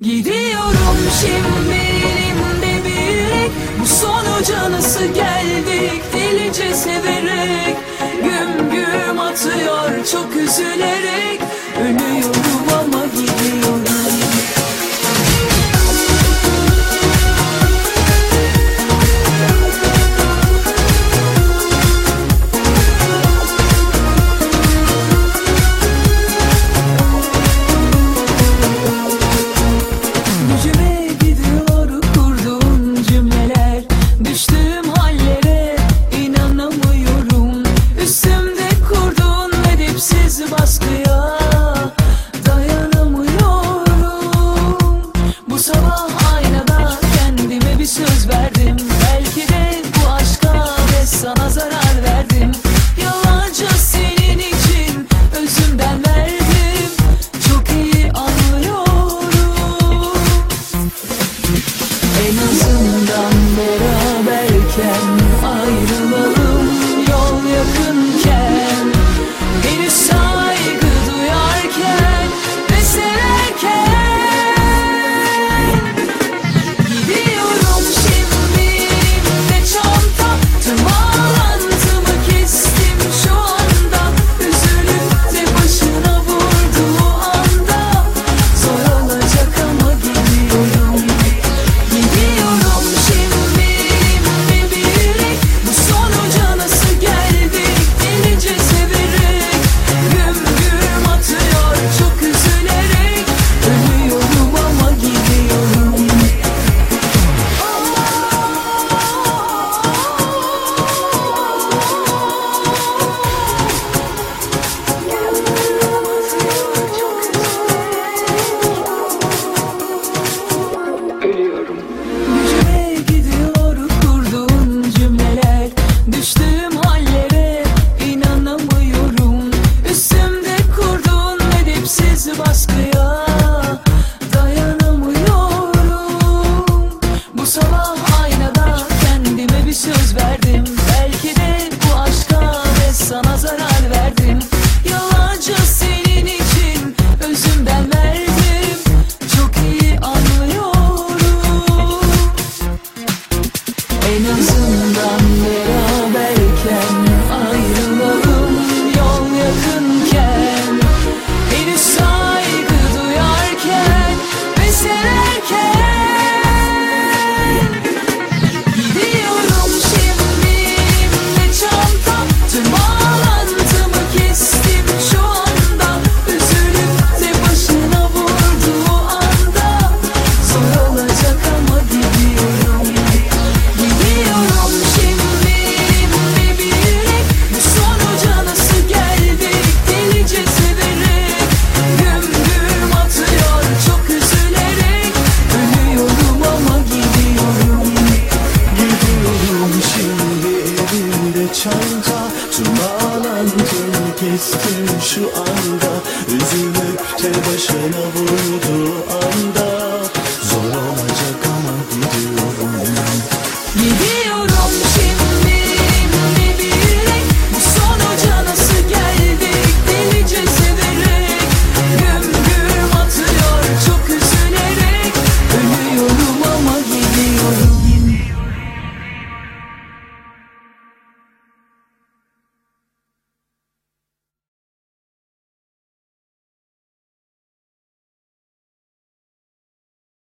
Gidiyorum şimdi elimde bir Bu sonuca nasıl geldik delice severek. Güm güm atıyor çok üzülerek Bağlantım kestim şu anda. Üzülüp de başına vurdu anda.